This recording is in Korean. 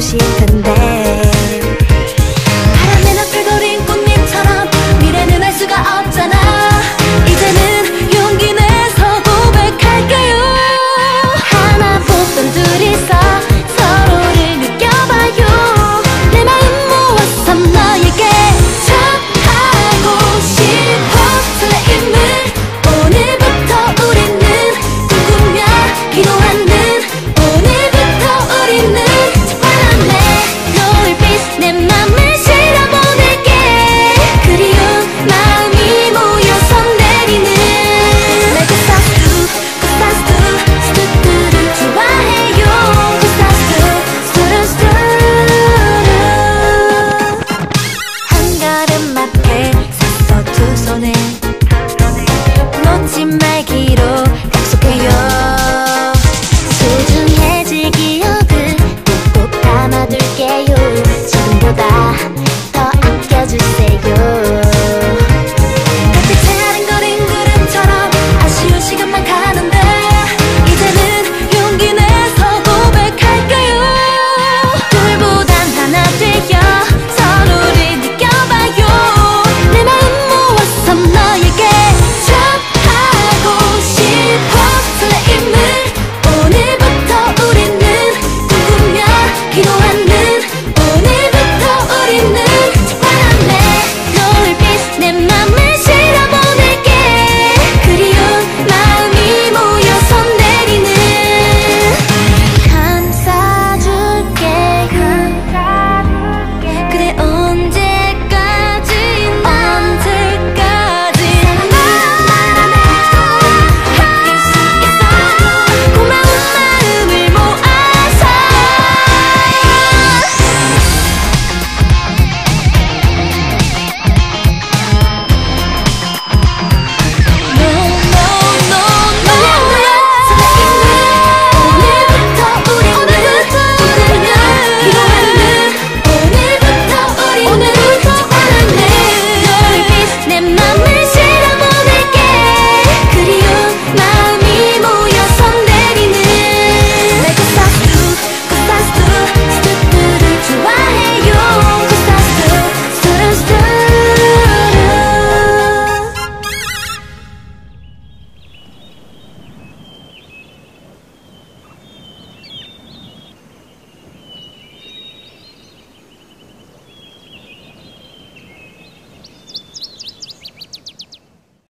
싶은데.